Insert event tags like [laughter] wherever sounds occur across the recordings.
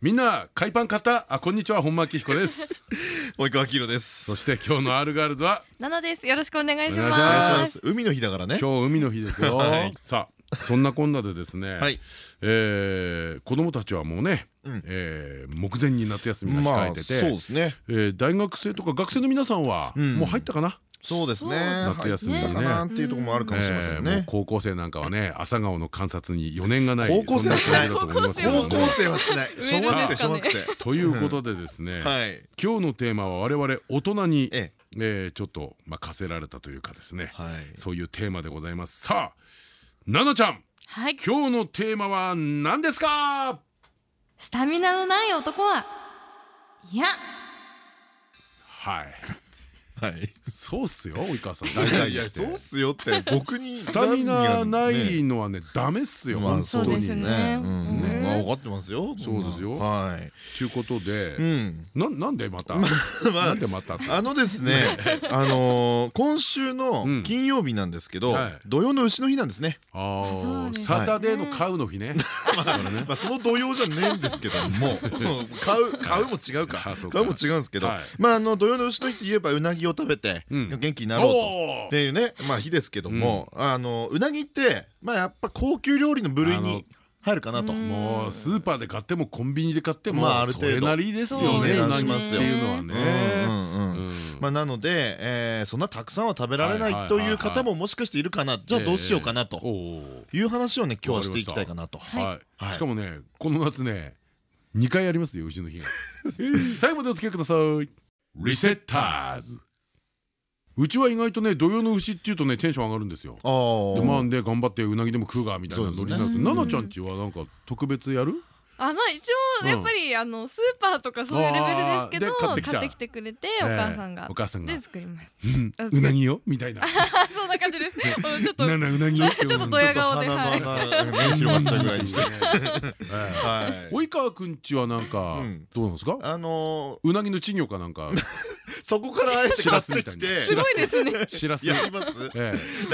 みんな海パン買った？あこんにちは。本間明彦です。及川明です。そして今日のアルガールズは？ナナです。よろしくお願いします。お願いします。海の日だからね。今日海の日ですよ、[laughs] はい。さあそんなこんなでですね、はい。えー子供たちはもうね、うん。えー目前に夏休みが控えてて、そうですね。えー大学生とか学生の皆さんはうん。もう入ったかな、そうですね。夏休みにね。入っていうところもあるかもしれませんね。高校生なんかはね朝顔の観察に余念がない高校生はしない。高校生はしない。小学生小学生。ということでですね、はい。今日のテーマは我々大人に、ええ。ーちょっとまあ課せられたというかですね、はい。そういうテーマでございます。さあ奈々ちゃん。はい。今日のテーマは何ですか？スタミナのない男はいや。はいはい。そうっすよ及川さん。い大やいや体そうっすよって僕にスタミナないねのはねダメっすよ。まあ本当に。そうですね。ね。うん。ね。まあ分かってますよ。そうですよ。はい。ということでうん。ななんでまた？[laughs] まなんでまた？あのですねあのー今週うのん。金曜日なんですけどはい。土曜の牛の日なんですね。あそーうですね。サタデーの買うの日ね。[laughs] だからね。まあその土曜じゃねえんですけども買う買うも違 [laughs] うか。買うも違うんですけどはい。まああの土曜の牛の日って言えばうなぎを食べてうん。元気になろうっていうねまあ日ですけども、あのうなぎってまあやっぱ高級料理の部類に入るかなと。うん。もうスーパーで買ってもコンビニで買ってもまあある程度。それなりですよねうなですねぎっていうのはね。うんうんうん。うんまあなので、えーそんなたくさんは食べられないという方ももしかしているかな。じゃあどうしようかなと。いう話をね今日はしていきたいかなと。しかもねこの夏ね2回ありますよ牛の日が。[laughs] 最後までお付き合いください。リセッターズうちは意外とね土曜の牛っていうとねテンション上がるんですよ。でまあで頑張ってうなぎでも食うがみたいなノリなんですけど奈々ちゃんちはなんか特別やる？あまあ一うん。応やっぱりあのスーパーとかそういうレベルですけど買ってきてきてくれてお母さんが。ええお母さんが。で作ります。[laughs] うなぎよみたいな。あ [laughs] そんな感じです。う [laughs] んちょっとななうなぎ？ちょっとドヤ顔で鼻はい。広がっちゃうぐらいにして。ははい。及川くんちはなんかうん。どうなんですか？あのうなぎの稚魚かなんか？ーそこからあえて買ってきて。すごいですね。しらす。やりま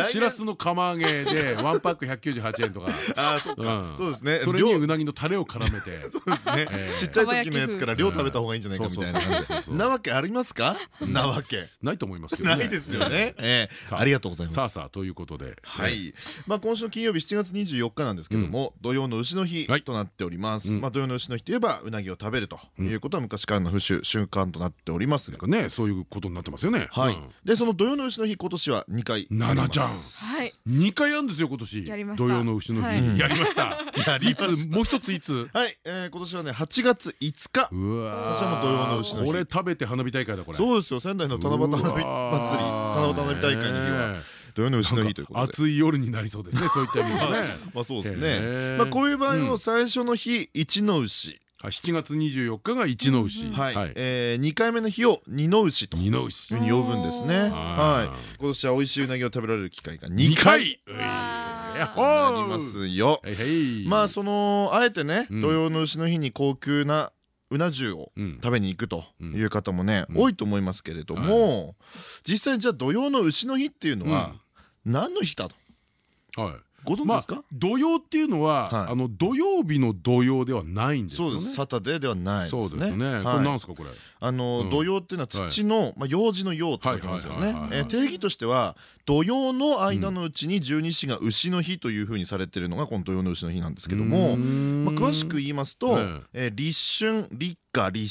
す。しらすの釜揚げでワンパック198円とか。ああそっか。うん。そうですね。それに量。うなぎのタレを絡めて。[laughs] そうですね。ええ。ちっちゃい時のやつから量食べた方がいいんじゃないかみたいな。なわけありますか？なわけ。ないと思いますけどね。ないですよね。ええ。さあ。ありがとうございます。さあさあということで。はい、まあ今週の金曜日7月24日なんですけども、土曜の牛の日はい。となっております、うん。まあ土曜の牛の日といえばうなぎを食べるということは昔からの風習習慣となっておりますが。なんかねそういうことになってますよね。はい、うん。でその土曜の牛の日今年は2回あります。ななちゃん。はい。二回あるんですよ今年。土曜の牛のはい。日やりました。[laughs] やりいつ？もう一ついつ？はい、えー、今年はね8月5日。うわこちらも土曜の牛の日。これ食べて花火大会だこれ。そうですよ仙台の七夕花火祭り七夕花火大会の日は。ね土曜の牛の日ということで。暑い夜になりそうですねそういった意味でね。[laughs] まあそうですへねー。まあこういう場合うん。の最初の日一の牛はい7月24日が一の牛はい、はい。えー、2回目の日を二の牛と二の牛いうふうに呼ぶんですね。はい。今年は美味しいうなぎを食べられる機会が二2回回ういわーやっほありますよ。まあそのあえてねうん。土曜の牛の日に高級なうな重をうん。食べに行くという方もねうん。多いと思いますけれども実際じゃあ土曜の牛の日っていうのは何の日だと？はいご存知まあですか？土曜っていうのははい。あの土曜日の土曜ではないんですよね。そうです。サタデーではないそうですね。はい。これなんですかこれ？あの、うん。土曜っていうのは土の、まあ、幼児の幼って書きますよね。定義としては土曜の間のうちに十二支が牛の日というふうにされてるのがこの土曜の牛の日なんですけども、まあ、詳しく言いますと、ええ。ー立春立夏立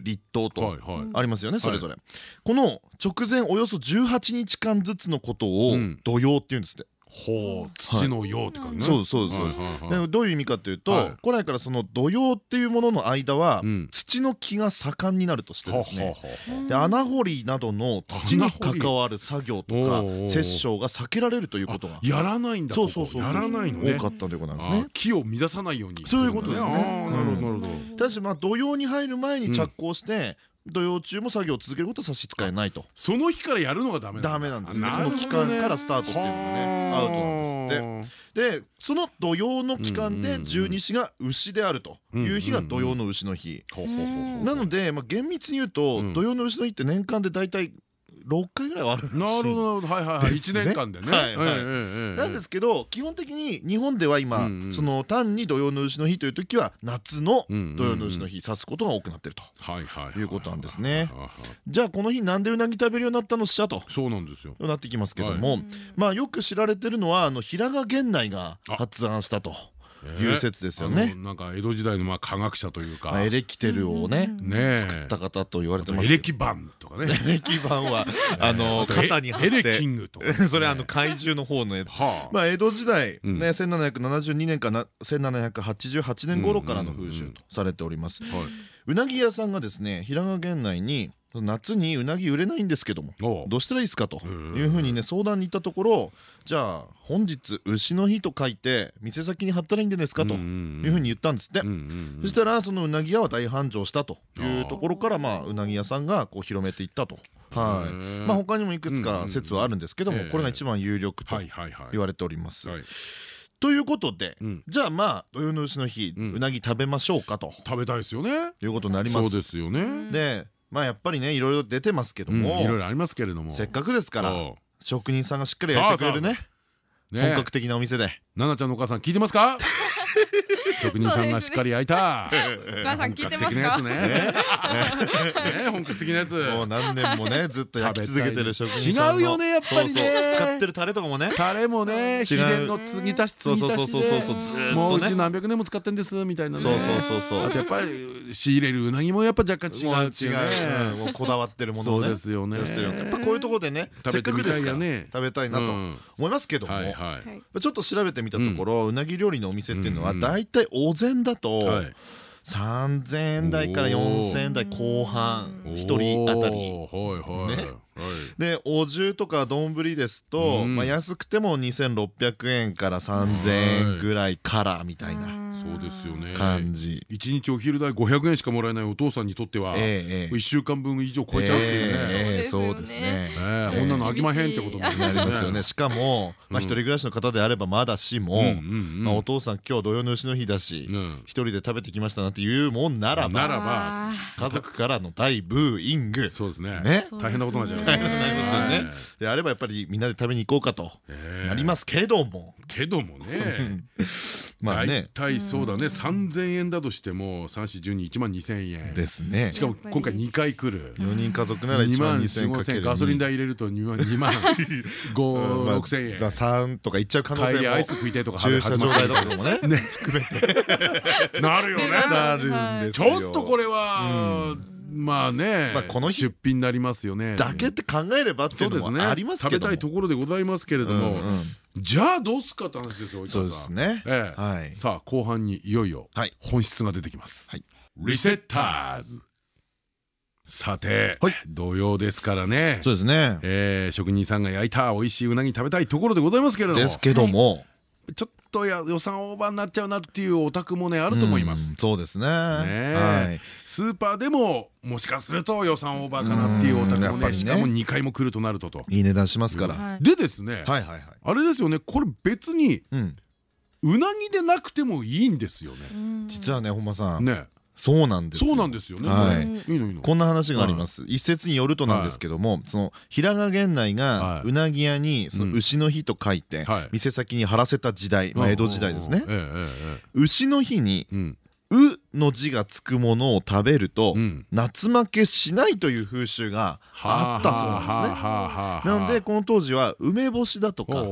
秋立冬とはいはい。ありますよねそれぞれ、この直前およそ18日間ずつのことをうん。土曜っていうんですって、ほう土のようって感じね。そうですそうですそうです。はいはいはい。でどういう意味かというと、はい。古来からその土曜っていうものの間は、うん。土の木が盛んになるとしてですね、ははははで穴掘りなどの土に関わる作業とか殺生が避けられるということがやらないんだそうそうそうそう。やらないのね。多かったということなんですあね。木を乱さないようにそういうことですね。なるほどなるほど。ただしまあ土曜に入る前に着工して、土曜中も作業を続けることは差し支えないと。その日からやるのがダメダメなんですね。なるほどね。この期間からスタートっていうのがねアウトなんですって。でその土曜の期間で十二支が牛であるという日が土曜の牛の日。なのでまあ厳密に言うとうん。土曜の牛の日って年間で大体6回ぐらいはあるらしい。なるほどなるほど。はいはいはい。ですね。1年間でね。なんですけど基本的に日本では今その単に土用の丑の日という時は夏の土用の丑の日指すことが多くなってると。はいうことなんですね。じゃあこの日なんでうなぎ食べるようになったのっしゃと。そうなんですよ。なってきますけども。まあよく知られてるのはあの平賀源内が発案したという説ですよね。なんか江戸時代のまあ科学者というか。まあエレキテルをねね作った方と言われてますエレキバンとかね。エレキ板は [laughs] あの肩に貼っエレキてングと [laughs] それあの怪獣の方のやつ。はあ。まあ江戸時代うん。ね1772年から1788年頃からの風習とされております。はうなぎ屋さんがですね平賀源内に夏にうなぎ売れないんですけどもどうしたらいいですかとうんいうふうにね相談に行ったところじゃあ本日牛の日と書いて店先に貼ったらいいんじゃないですかというふうに言ったんですって。そしたらそのうなぎ屋は大繁盛したというところからまあうなぎ屋さんがこう広めていったと。はへい。ーまあ他にもいくつか説はあるんですけどもこれが一番有力と言われております。はい。ということでうん。じゃあまあ土用の丑の日うなぎ食べましょうかと。食べたいですよね。いうことになりまそうす。ですよね。でまあやっぱりねいろいろ出てますけどうんもいろいろありますけれども。せっかくですからそ職人さんがしっかり焼いてくれるね。本格的なお店で。奈々ちゃんのお母さん聞いてますか？職人さんがしっかり焼いた。お母さん聞いてますか？本格的なやつ。ね。ね本格的なやつもう何年もねずっと焼き続けてる職人さんの。違うよねやっぱりね。使ってるタレとかもね。タレもね違う。秘伝の継ぎ足し継そうそうぎ足しそうそう。そうでもううち何百年も使ってんですみたいなね。そうそうそうそう。あとやっぱり仕入れるうなぎもやっぱ若干違もううっていう違ううん。ねもうこだわってるものそうをね。ですよね。やっぱこういうところでね食せっかべてみたいくですから食べたいなとうん。思いますけども。ちょっと調べてみたところうなぎ料理のお店っていうのはうんうん。だいたいお膳だとはい。3000円台から4000円台後半1人当たり。でお重とか丼ですと、うん。まあ、安くても2600円から3000円ぐらいからみたいなそうですよね。感じ。一日お昼代500円しかもらえないお父さんにとってはええええ。1週間分以上超えちゃうっていうね。ええそうですね。こんなの飽きまへんってことになりますよね。しかも、一人暮らしの方であればまだしも、お父さん今日土曜の丑の日だし、うん一人で食べてきましたなっていうもんならばならば家族からの大ブーイング。そうですね。ね。大変なことになっちゃう大変になりますよね。はい。であればやっぱりみんなで食べに行こうかとええなりますけども、けどもね。大 [laughs] まあね。体そうだね。3000円だとしても3412万2000円。ですね。しかも今回2回来る。4人家族なら2 1万万2000円かけ4000るガソリン代入れると2万2万。5 6000円。3とかいっちゃう可能性も帰りアイス食いてとか駐車場代とかもね。ね [laughs] なるよね。なるんですちよょっとこれはまあねまあこの日出費になりますよね。だけって考えればっていうのもそうですね。ありますけども。食べたいところでございますけれども。うんうんじゃあどうすかって話ですよそうですね。ええ。はい。さあ後半にいよいよはい。本質が出てきます。はい。リセッターズ。さてはい。土曜ですからね。そうですね。えー職人さんが焼いた美味しいうなぎ食べたいところでございますけれども。ですけども。ちょっとや予算オーバーになっちゃうなっていうお宅もねあると思います。うんそうですね。ねはい。スーパーでももしかすると予算オーバーかなっていうお宅もうんやっぱりね。ねしかも2回も来るとなるとと。いい値段しますから。はい。でですねはいはいはい。あれですよねこれ別にうん。うなぎでなくてもいいんですよね。実はね本間さん。ねそうなんですよ。そうなんですよね。こんな話があります。一説によるとなんですけどもその平賀源内がはい。うなぎ屋にその牛の日と書いてはい。店先に貼らせた時代まあ江戸時代ですね。牛の日にえうの字がつくものを食べるとうん。夏負けしないという風習があったそうなんですね。ねなのでこの当時は梅干しだとか、ま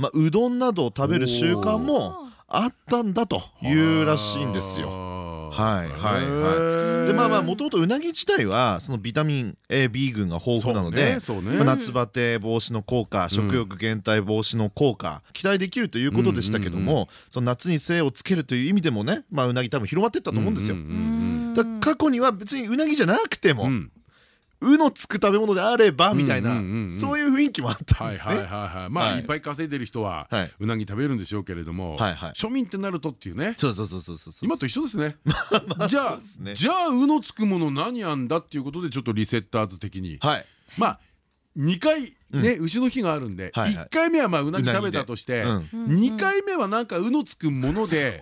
まあ、うどんなどを食べる習慣もあったんだというらしいんですよ。よはいはいはい。でまあまあもともとうなぎ自体はそのビタミン A、B 群が豊富なので、夏バテ防止の効果食欲減退防止の効果期待できるということでしたけどもその夏に精をつけるという意味でもね、まあ、うなぎ多分広まっていったと思うんですよ。過去には別にうなぎじゃなくても、うのつく食べ物であればみたいなそういう雰囲気もあったんですね。はいまあはい。いっぱい稼いでる人ははい。うなぎ食べるんでしょうけれども庶民ってなるとっていうね。そうそうそうそうそうそう。今と一緒です [laughs] ね。じゃあじゃあうのつくもの何あんだっていうことでちょっとリセッターズ的に。はい。まあ2回ね牛の日があるんではいはい。1回目はまあうなぎ食べたとしてうん。2回目はなんかうのつくもので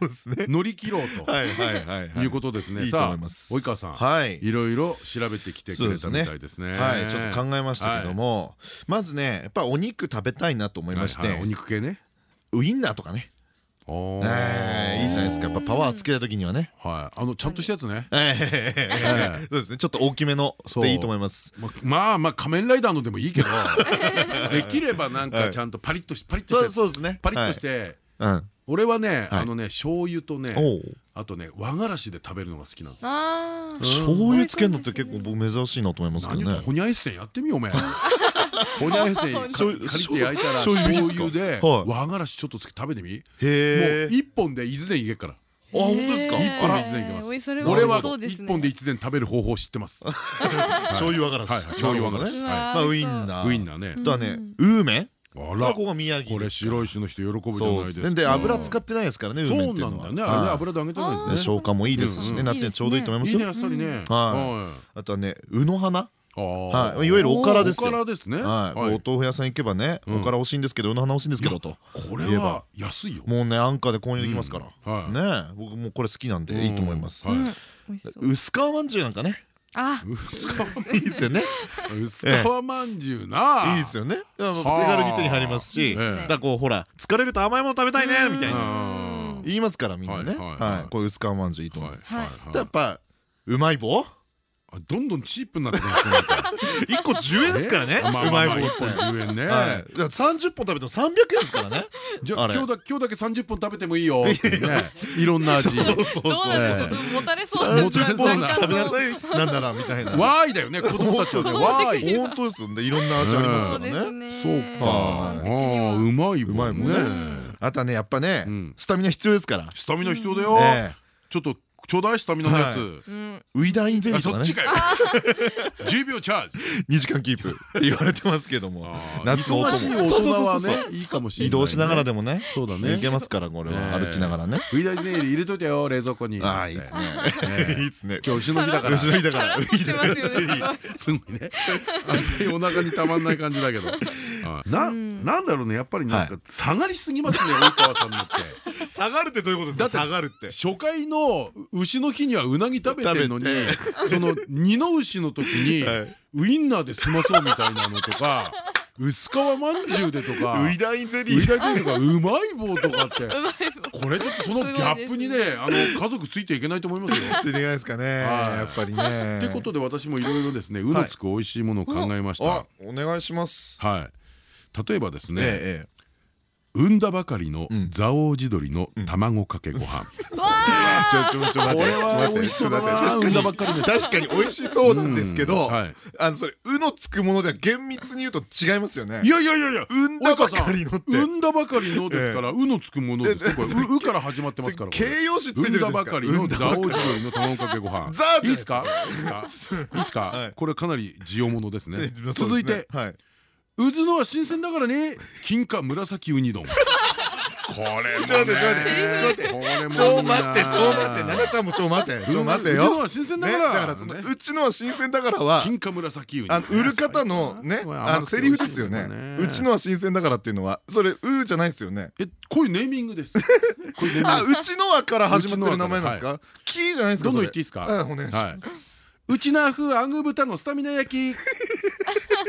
乗り切ろうとはいはいはいはい。いうことですね。いいと思さあいます。及川さんはい。いろいろ調べてきてくれたみたいですね。はいちょっと考えましたけどもまずねやっぱお肉食べたいなと思いまして。はいはいお肉系ね。ウインナーとかねおえーいいじゃないですか。やっぱパワーつけた時にはね。はい。あのちゃんとしたやつね。えーそうですね。ちょっと大きめのでいいと思います。ままあまあ仮面ライダーのでもいいけど [laughs] できればなんはい。かちゃんとパリッとしパリッとしてそうですね。パリッとしてはい。俺はねはい。あのね醤油とねあとね和がらしで食べるのが好きなんです醤油つけるのって結構僕珍しいなと思いますけどね。何ほにゃえっせん。やってみようお前 [laughs] [laughs] ほに。ゃえっせ借りて焼いたら醤醤油いい。で和がらしちょっとつけて食べてみ？もうへえ一本で伊豆でいけっから。あ本当ですか？一本で一膳いけます。俺は一本で一膳食べる方法知ってます。醤油和がらし。醤油和がらし。まあウインナー。ウインナーね。あとはねウーメン。あら。ここが宮城これですから。白石の人喜ぶじゃないでか。ね。で油使ってないですからねウーメンそうなんだね。あれ油で揚げてない消化もいいですしね。夏にはちょうどいいと思いますいいねよあっさりね。はあとはねうの花？いはい。はいいわゆるおからですおよからですね。はい。はい。お豆腐屋さん行けばねうん。おから欲しいんですけどうの花欲しいんですけどとこれは安いよ。もうね安価で購入できますから。うん。はい。ね僕もうこれ好きなんでいいと思います。はい。薄皮まんじゅうなんかね。あ。薄いいですよね。皮 [laughs] 薄皮まんじゅうな。いいですよね。あの手はあ。軽に手に入りますしえ。えだからこうほら疲れると甘いもの食べたいねみたいな。うん。言いますからみんなね。はいこういう薄皮まんじゅういいと思います。はいはいでやっぱうまい棒あどんどんチープになってきましたね。1個10円ですからね。うまい棒一本て10円ね。はい。だから30本食べても300円ですからね。じゃ今日だ今日だけ30本食べてもいいよいろんな味。そうそうそうどうなんですか？持たれそう持たれそうな30本ずつ食べなさいなんならみたいな。わーいだよね子供たちはね。わーい。本当ですよね。いろんな味ありますからね。ね。そうか。はいあーうまいうまいもんね。ねあとはねやっぱねうん。スタミナ必要ですから。スタミナ必要だよ。え。ちょっとちょうだいスタミナのやつ。うん。えウイダーインゼリあーとかね。そっちかよ。[laughs] 10秒チャージ。2時間キープ。って言われてますけども。夏のお供忙しい大人はねいいかもしれない移動しながらでもね。そうだね。いけますからこれは。歩きながらね。ウイダーゼリー入れといてよ冷蔵庫に。ああいいですね。[laughs] いいですね。今日牛の日だから。後ろにだから。ウイダしてますよね。ーゼリーすごいね。あんまりお腹にたまんない感じだけど。あななんだろうねやっぱりなんか下がりすぎますね [laughs] 及川さんのって。下がるってどういうことですか？だって下がるって。初回の牛の日にはうなぎ食べてんのに食その二の牛の時に [laughs] はい。ウインナーで済まそうみたいなのとか [laughs] 薄皮まんじゅうでとかウイダーインゼリー。ウイダーゼリーとかうまい棒とかって。これちょっとそのギャップにねあの家族ついていけないと思いますよ。ついていけないですかねやっぱりね。ということで私もいろいろですねうのつく美味しいものを考えました。あ。お願いします。はい例えばですねええ産んだばかりのうん。蔵王地鶏の卵かけご飯。[laughs] ちょちょこれは美味しそうだな。産んだばっかりの確かに美味しそうなんですけどうんはい。あのそれ「う」のつくものでは厳密に言うと違いますよね。いやいやいやいや。産んだばかりのって。産んだばかりのですから、うのつくものです。よ。これ、[laughs] う、うから始まってますから。形容詞ついて産んだばかりの産んだばかり。ザオ地鶏の卵かけご飯。ザーいいっすか？いいっすか。いいっすか？はい。これかなり需要ものですね。ね。続いて、はい、うずのは新鮮だからね。金華紫ウニ丼。これもね。ちょっと待ってちょっと待って。ちょ待ってちょ待って奈々ちゃんもちょ待ってちょ待ってうちのよは新鮮だねから。だからそのうちのは新鮮だからは金華紫ウニ。あの売る方のねあのセリフですよねうちのは新鮮だからっていうのはそれ「う」じゃないですよねえ、こういうネーミングです。あうちのはから始まってる名前なんですか？キーじゃないですかどんどん言っていいですか？うんお願いしますはい。ウチナー風アグー豚のスタミナ焼き。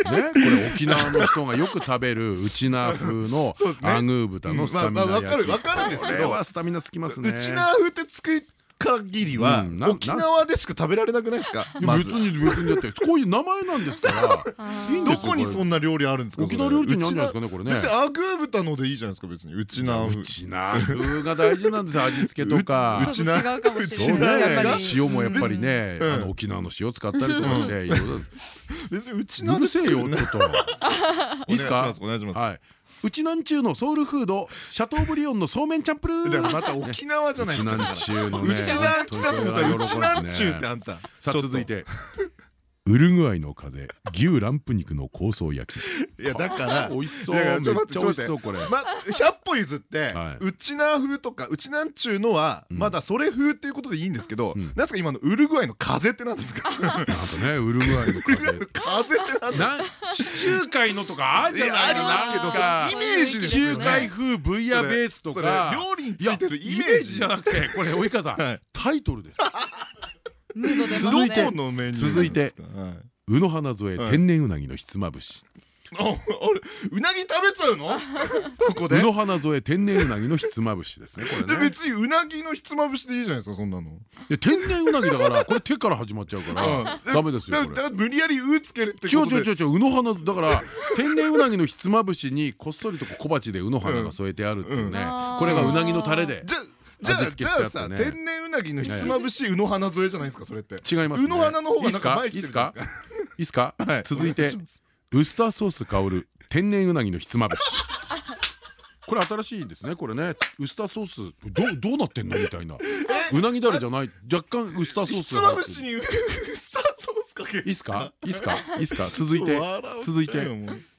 ね、これ沖縄の人がよく食べるウチナー風のアグー豚のスタミナうんまあまあわか焼き。るわかるんですけどスタミナつきますね。うちな風って作り限りはうんな沖縄でしか食べられなくないですか？別に別にだってこういう名前なんですから。[laughs] どこにそんな料理あるんですか？沖縄料理店にあるんじゃないですかねこれね。別にアグー豚のでいいじゃないですか別に。うちな風ウチナー風が大事なんですよ味付けとか。[laughs] うちな塩もやっぱりね、沖縄の塩使ったりとかして、いろいろ。別にうちうなるせえよちょっと。[laughs] いいっすか？お願いします。はい。うちなんちゅうのソウルフードシャトーブリオンのそうめんチャンプルー。また沖縄じゃないですかうちなんちゅうのね。うちな来たと思ったらうちなんちゅうってあんたさあ続いて。ウルグアイの風牛ランプ肉の香草焼き。[laughs] いやだから [laughs] 美味しそう。めっちゃ美味しそうこれ。ま100歩譲ってはい。うちなー風とかうちなんちゅうのはうん。まだそれ風っていうことでいいんですけどうん。なんですか今のウルグアイの風ってなんですか？なんとねウルグアイの風。[laughs] 風ってなんです地中海のとかあるじゃないありますけイメージです中海風ブイヤベースとか。料理についてるイメージ。じゃなくてこれ及川さんはい。タイトルです続いて続いて宇野花添はい。天然うなぎのひつまぶし。あ [laughs] あれうなぎ食べちゃうの？[laughs] そこで？宇野花添天然うなぎのひつまぶしですねこでれね。別にうなぎのひつまぶしでいいじゃないですかそんなの。で天然うなぎだから [laughs] これ手から始まっちゃうからダメですよ無理やり「う」つけるって違う違う違う宇野花だから天然うなぎのひつまぶしにこっそりと小鉢で宇野花が添えてあるっていうね。うん。これがうなぎのタレで。じゃじゃあじゃあさ天然うなぎのひつまぶしうの花添えじゃないですかそれって。違いますね。うの花の方がなんか前いいっす来ですか。いいっすか？はい。続いてウスターソース香る天然うなぎのひつまぶし。これ新しいですねこれね。ウスターソースどうどうなってんの？みたいな。うなぎだれじゃない？若干ウスターソーひつスが。入ってるまぶしにウスターソースかける。いいっすか？いいっすか？いいっすか？続いて続いて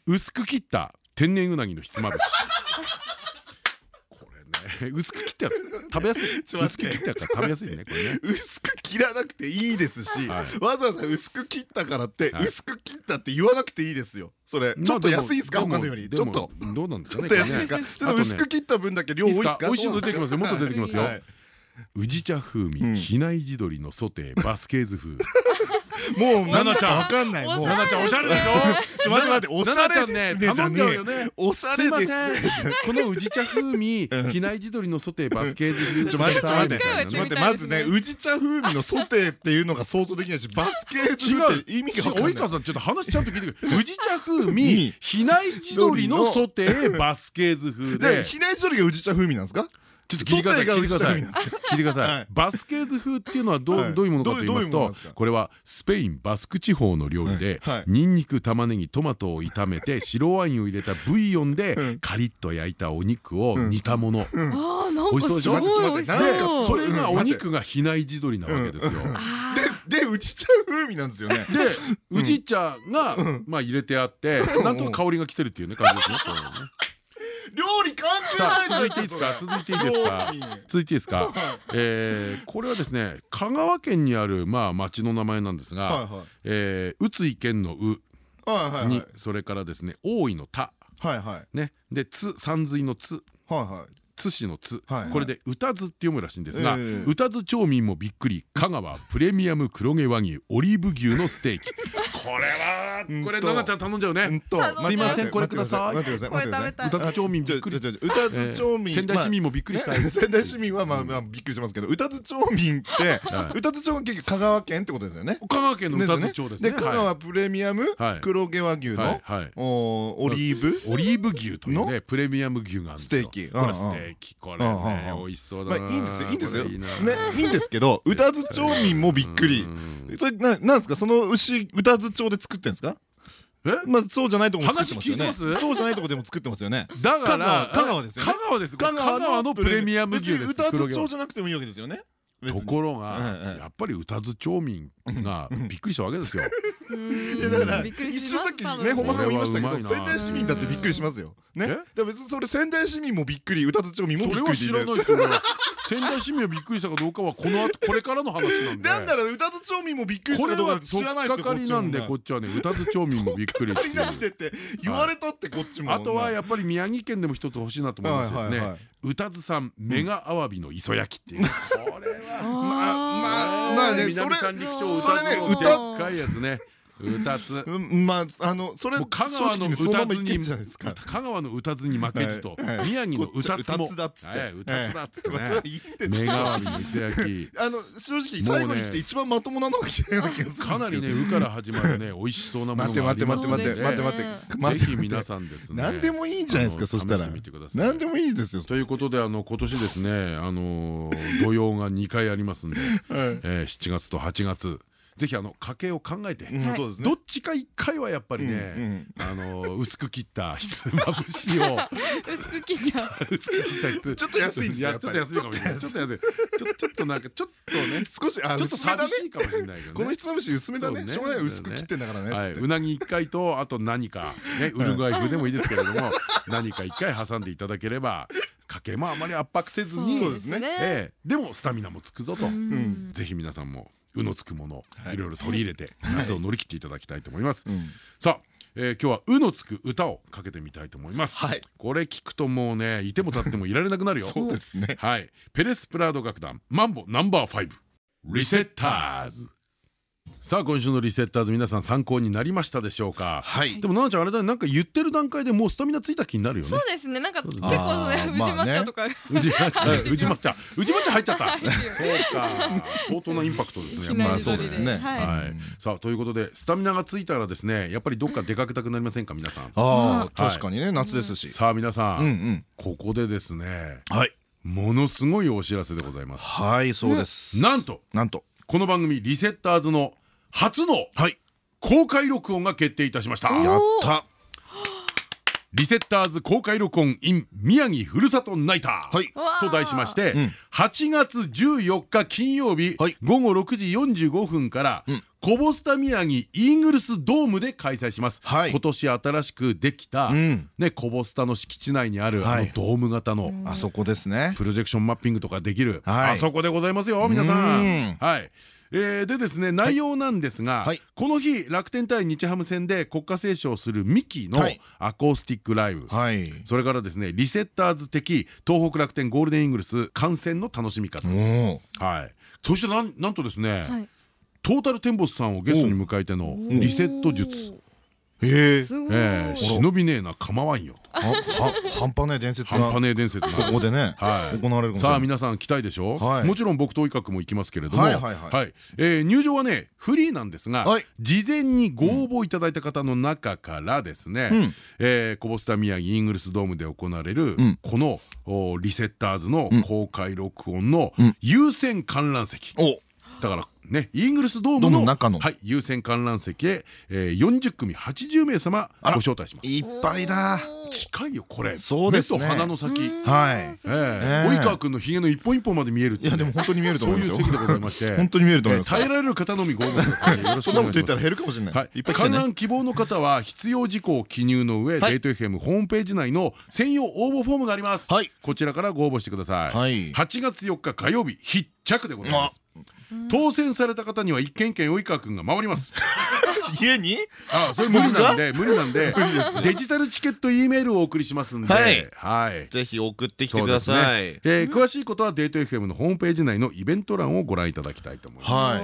薄く切った天然うなぎのひつまぶし [laughs] 薄く切ったら食べやすい。[laughs] 薄く切ったから食べやすいねこれね。[laughs] 薄く切らなくていいですしはい。わざわざ薄く切ったからってはい。薄く切ったって言わなくていいですよ。それちょっと安いですか？他のより。ちょっと。どうなんですちょっと安いですか？ちょっと薄く切った分だけ量多いですか？美味しいの出てきますよ。もっと出てきますよ。はい。宇治茶風味、うん。比内地鶏のソテーバスケーズ風もう奈々ちゃんわかんない。もう奈々ちゃんおしゃれでしょ？ちょ待って待っておしゃれですね頼んじゃうよね。おしゃれです。せん。この宇治茶風味 [laughs] 比内地鶏のソテーバスケーズ風ちょ待ってちょ待って。ちょ待ってまずね宇治茶風味のソテーっていうのが想像できないしバスケ違う。って意味が及川さんちょっと話ちゃんと聞いてくれ [laughs] 宇治茶風味比内地鶏のソテーバスケーズ風で。で比内地鶏が宇治茶風味なんですか？ちょっと聞いてくださいください。バスケーズ風っていうのはどう,、はい。どういうものかと言いますとこれはスペインバスク地方の料理で、ニンニク玉ねぎトマトを炒めて [laughs] 白ワインを入れたブイヨンでうん。カリッと焼いたお肉を煮たもの、あーなしそうでしょ？それがおうん肉が比内地鶏なわけですよ。あでで宇治茶風味なんですよね。で宇治茶がまあ入れてあってなんと香りが来てるっていうね感じですね。[laughs] 料理関係さあない続いていいですか？続いていいですか？[laughs] 続いていいですか、えーこれはですね香川県にあるまあ町の名前なんですが、えー宇津井県の「うはいはい」にそれからですね大井の「たはいはい」ね。で「つ」山水の「つ」はいはい。津市の津、これで歌津って読むらしいんですが、ええ歌津町民もびっくり。香川プレミアム黒毛和牛オリーブ牛のステーキこれはこれ奈々ちゃん頼んじゃうね。うんと。すいませんこれください。待ってください。待ってください。これ食べたい。歌津町民びっくり。歌津町民。えー仙台市民もびっくりした [laughs] 仙台市民はまあまあびっくりしますけど歌津町民ってはい。歌津町が結局香川県ってことですよね。香川県の歌津町ですね。で香川プレミアムはい。黒毛和牛はいのオリーブ？オリーブ牛というねプレミアム牛があるんですよ。ステーキ。これステーキ。これね美味しそうまだな。あいいんですよ。いいんですよ。ねいいんですけど歌津町民もびっくり。うんそれななんですか？その牛歌津町で作ってんですか？え？まあそうじゃないとこも作ってますよね。話聞いてます？そうじゃないとこでも作ってますよね。だから香川ですよね。香川です香川のプレミアム牛です歌黒毛和津町じゃなくてもいいわけですよね。ところうんがうん。やっぱり歌津町民がびっくりしたわけですよ。[laughs] うん。いやだから一瞬さっきね本間さんも言いましたけどこれはうまいな。仙台市民だってびっくりしますよ。ね？え？だから別にそれ仙台市民もびっくり歌津町民もびっくりそれは知らないですよ。仙台市民はびっくりしたかどうかはこの後これからの話なんで。なんなら歌津町民もびっくりしたかどうこれはか知らない取っかかりなんでここっちはね歌津町民もびっくりってなんでって言われたってこっちもあとはやっぱり宮城県でも一つ欲しいなと思いましてですね歌津産メガアワビの磯焼きっていう。これは。まあまあまあね南それ三陸町それね歌津ので歌っかいやつね歌津うんまああのそれもう香川の歌津にまいけんじゃないですか。香川の歌津に負けじと宮城の歌津も。こっちは歌津だっつってはい歌津だっつってまあ [laughs] それいいんですけどメガアワビの磯焼き。[laughs] あの正直最後に来て一番まともなのが来てるような気がするんですかなりね「う」から始まるね美味しそうなものがありますので。待って待って待って待って待って。ぜひ皆さんですね。何でもいいじゃないですかそしたら。何でもいいですよ。ということであの今年ですねあの土曜が2回ありますんで、[laughs] はい。えー7月と8月ぜひあの家計を考えて。どっちか一回はやっぱりねんあの薄く切ったひつまぶしを。薄く切っちゃう薄く切った [laughs] ひつちょっと安いんですよやちょっと安いかもしれない。ちょっと安いちょちょっとなんかちょっとね少しあちょっと寂しいかもしれないけどね。このひつまぶし薄めだね。しょうがない薄く切ってんだからねうなぎ一回とあと何かねウルグアイ風でもいいですけれども [laughs] 何か一回挟んでいただければ家計もあまり圧迫せずにそうですね。ええ。でもスタミナもつくぞと。うん。ぜひ皆さんもうのつくものはい。いろいろ取り入れて夏を乗り切っていただきたいと思います。うん。さあえー今日は「う」のつく歌をかけてみたいと思います、はい。これ聞くともうねいても立ってもいられなくなるよ。[laughs] そうですね。はい。ペレスプラード楽団マンボナンバー5リセッターズさあ今週のリセッターズ皆さん参考になりましたでしょうか？はい。でも奈々ちゃんあれだね。なんか言ってる段階でもうスタミナついた気になるよね。そうですね。なんか結構あね宇治ーまあね。抹茶とか。宇治抹茶。[laughs] 宇治抹茶。宇治抹茶入っちゃった。そうか。相当なインパクトですねやっぱり。まあそうですね。はい。はい、さあということでスタミナがついたらですねやっぱりどっか出かけたくなりませんか皆さん？ああはい。確かにね夏ですし。さあ皆さんここでですねはい。ものすごいお知らせでございます。はいそうです。なんとなんと。この番組リセッターズの初のはい。公開録音が決定いたしました。やった。リセッターズ公開録音 in 宮城ふるさとナイター、と題しまして、うん。8月14日金曜日、はい。午後6時45分から、うん。コボスタ宮城イーグルスドームで開催します、はい。今年新しくできた、うん。ね、コボスタの敷地内にある、はい。あのドーム型のあそこですね。プロジェクションマッピングとかできる、はい。あそこでございますよ皆さうんん。はいえーでですね内容なんですが、はい。この日楽天対日ハム戦で国歌斉唱するミキのはい。アコースティックライブ、はい。それからですねリセッターズ的東北楽天ゴールデンイーグルス観戦の楽しみ方、はい、そしてなんなんとですね、はい。トータルテンボスさんをゲストに迎えてのリセット術、へえ忍びねえな構わんよ半端ない伝説が半端ねえ伝説が。ここでねはい。行われるさあ皆さん期待でしょ、はい。もちろん僕と伊角も行きますけれども。入場はねフリーなんですが、はい。事前にご応募いただいた方の中からですね、うん。えーコボスタ宮城イーグルスドームで行われる、うん。このおリセッターズのうん。公開録音のうん。優先観覧席、お。だからねイーグルスドームのの中の？はい、優先観覧席へ、えー、40組80名様ご招待します。いっぱいだ。近いよこれ。そうですね。目と鼻の先、はい。及川君のひげの一本一本まで見えるっていやでも本当に見えるとそう思いますよ。いう席でございまして。[laughs] 本当に見えると思います。えー耐えられる方のみご応募くださいそんなこと言ったら減るかもしれない。はい。いっぱい来てね。観覧希望の方は必要事項を記入の上、はいデート FM ホームページ内の専用応募フォームがあります、はい。こちらからご応募してください、はい。8月4日火曜日必着でございます当選された方には一軒一軒及川君が回ります。[laughs] 家に？あそれ無理なんで無理なんでデジタルチケット E メールをお送りしますんで。はい。はい。ぜひ送ってきてくださですね。いえー詳しいことはデート FM のホームページ内のイベント欄をご覧いただきたいと思います。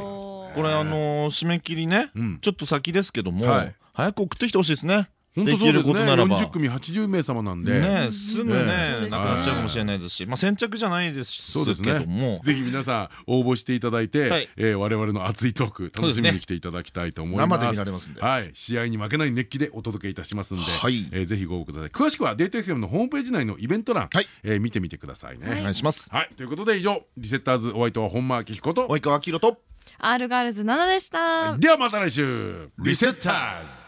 これあのー締め切りね。うん。ちょっと先ですけどもはい。早く送ってきてほしいですねできるそうですね。ことならば。40組80名様なんで。ねすぐえねえなくなっちゃうかもしれないですし。まあ先着じゃないですけそうですね。どもぜひ皆さん応募していただいて、我々の熱いトーク楽しみに来ていただきたいと思います。生で見られますんで。はい。試合に負けない熱気でお届けいたしますんで、ぜひご応募ください。詳しくはデート FM のホームページ内のイベント欄、見てみてくださいね。お願いします。はい、ということで以上リセッターズお相手は本間明彦と及川明宏と R ガールズ7でした。ではまた来週。リセッターズ